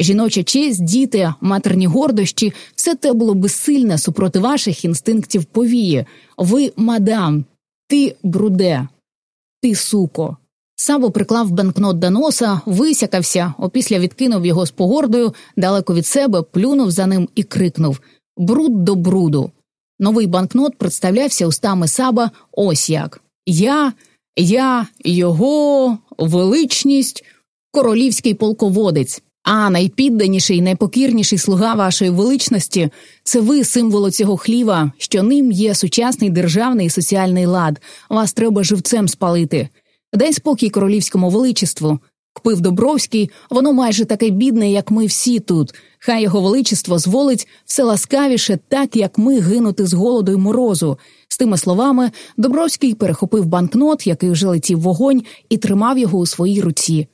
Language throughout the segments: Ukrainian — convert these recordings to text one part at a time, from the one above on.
Жіноча честь, діти, матерні гордощі все те було безсильне супроти ваших інстинктів повії. Ви, мадам, ти бруде, ти суко. Сабо приклав банкнот до носа, висякався, опісля відкинув його з погордою, далеко від себе, плюнув за ним і крикнув Бруд до бруду. Новий банкнот представлявся устами саба ось як Я, я, його величність, королівський полководець. А найпідданіший, найпокірніший слуга вашої величності це ви, символу цього хліва, що ним є сучасний державний і соціальний лад. Вас треба живцем спалити. Дай спокій королівському величеству. Кпив Добровський, воно майже таке бідне, як ми всі тут. Хай його величество зволить все ласкавіше, так як ми гинути з голоду й морозу. З тими словами Добровський перехопив банкнот, який вже летів вогонь, і тримав його у своїй руці.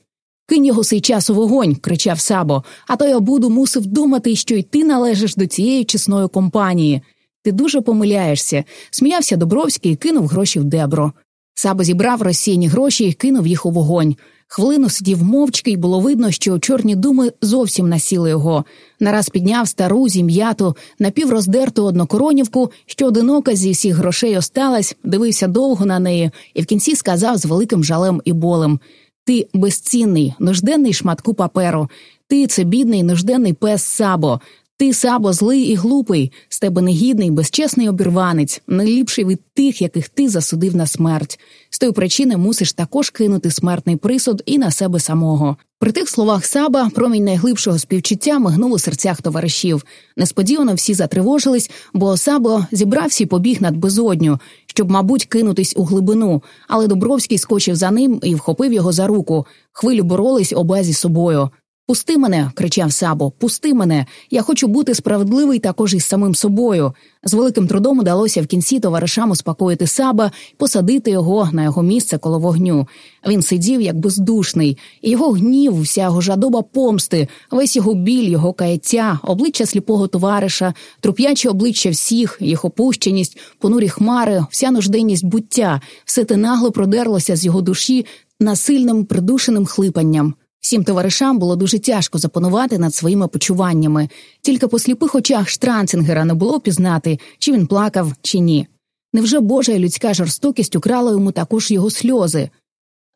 Кинь його сей час у вогонь, кричав Сабо, а то я буду мусив думати, що й ти належиш до цієї чесної компанії. Ти дуже помиляєшся. Сміявся Добровський і кинув гроші в дебро. Сабо зібрав розсіяні гроші і кинув їх у вогонь. Хвилину сидів мовчки, і було видно, що чорні думи зовсім насіли його. Нараз підняв стару, зім'яту, напівроздерту однокоронівку, що одинока зі всіх грошей осталась, дивився довго на неї, і в кінці сказав з великим жалем і болем Ти безцінний, нужденний шматку паперу. Ти це бідний, нужденний пес Сабо. Ти сабо злий і глупий, з тебе негідний, безчесний обірванець, найліпший від тих, яких ти засудив на смерть. З тої причини мусиш також кинути смертний присуд і на себе самого. При тих словах саба промінь найглибшого співчуття мигнув у серцях товаришів. Несподівано всі затривожились, бо сабо зібрався і побіг над безодню, щоб, мабуть, кинутись у глибину. Але Добровський скочив за ним і вхопив його за руку. Хвилю боролись оба зі собою. Пусти мене, кричав Сабо, пусти мене. Я хочу бути справедливий також із самим собою. З великим трудом удалося в кінці товаришам успокоїти Саба і посадити його на його місце коло вогню. Він сидів як бездушний, його гнів, вся його жадоба помсти, весь його біль, його каяття, обличчя сліпого товариша, труп'яче обличчя всіх, їх опущеність, понурі хмари, вся нужденність буття, все те нагло продерлося з його душі насильним придушеним хлипанням. Всім товаришам було дуже тяжко запанувати над своїми почуваннями, тільки по сліпих очах штранцингера не було пізнати, чи він плакав, чи ні. Невже Божа людська жорстокість украла йому також його сльози?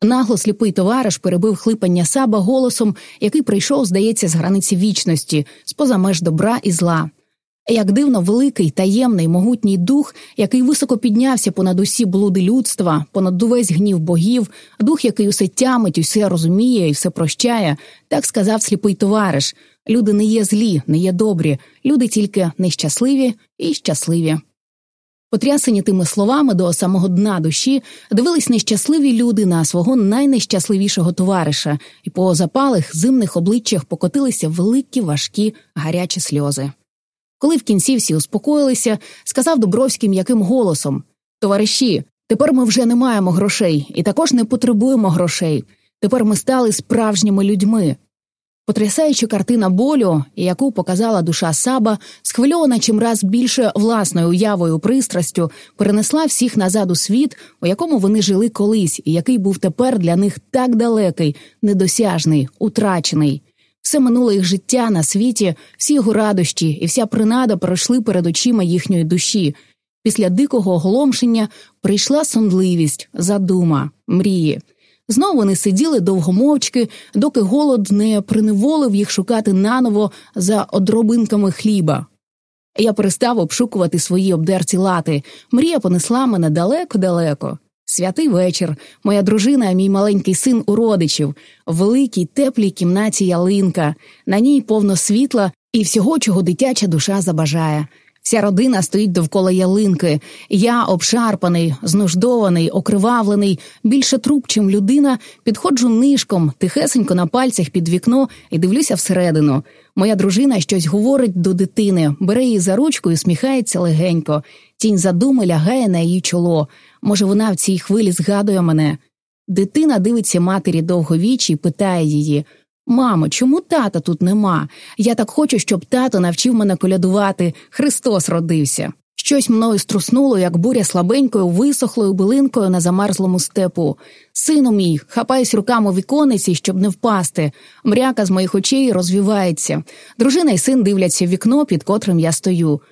Нагло сліпий товариш перебив хлипання саба голосом, який прийшов, здається, з границі вічності, з поза меж добра і зла. Як дивно, великий, таємний, могутній дух, який високо піднявся понад усі блуди людства, понад увесь гнів богів, дух, який усе тямить, усе розуміє і все прощає, так сказав сліпий товариш. Люди не є злі, не є добрі, люди тільки нещасливі і щасливі. Потрясені тими словами до самого дна душі дивились нещасливі люди на свого найнещасливішого товариша, і по запалих зимних обличчях покотилися великі важкі гарячі сльози. Коли в кінці всі успокоїлися, сказав Дубровський м'яким голосом Товариші, тепер ми вже не маємо грошей і також не потребуємо грошей. Тепер ми стали справжніми людьми. Потрясаюча картина болю, яку показала душа Саба, схвильована чимраз більше власною уявою пристрастю, перенесла всіх назад у світ, у якому вони жили колись, і який був тепер для них так далекий, недосяжний, утрачений. Все минуле їх життя на світі, всі його радощі і вся принада пройшли перед очима їхньої душі. Після дикого оголомшення прийшла сонливість, задума, мрії. Знову вони сиділи довго мовчки, доки голод не приневолив їх шукати наново за одробинками хліба. Я перестав обшукувати свої обдерці лати. Мрія понесла мене далеко-далеко. Святий вечір, моя дружина, мій маленький син у родичів, великій теплій кімнаті ялинка, на ній повно світла і всього, чого дитяча душа забажає. Вся родина стоїть довкола ялинки. Я, обшарпаний, знуждований, окривавлений, більше труп, чим людина, підходжу нишком, тихесенько на пальцях під вікно і дивлюся всередину. Моя дружина щось говорить до дитини, бере її за ручку і сміхається легенько. Тінь задуми лягає на її чоло. Може, вона в цій хвилі згадує мене. Дитина дивиться матері довго вічі і питає її Мамо, чому тата тут нема? Я так хочу, щоб тато навчив мене колядувати. Христос родився. Щось мною струснуло, як буря слабенькою, висохлою билинкою на замерзлому степу. Сину мій, хапаюсь руками вікониці, щоб не впасти. Мряка з моїх очей розвівається. Дружина і син дивляться в вікно, під котрим я стою.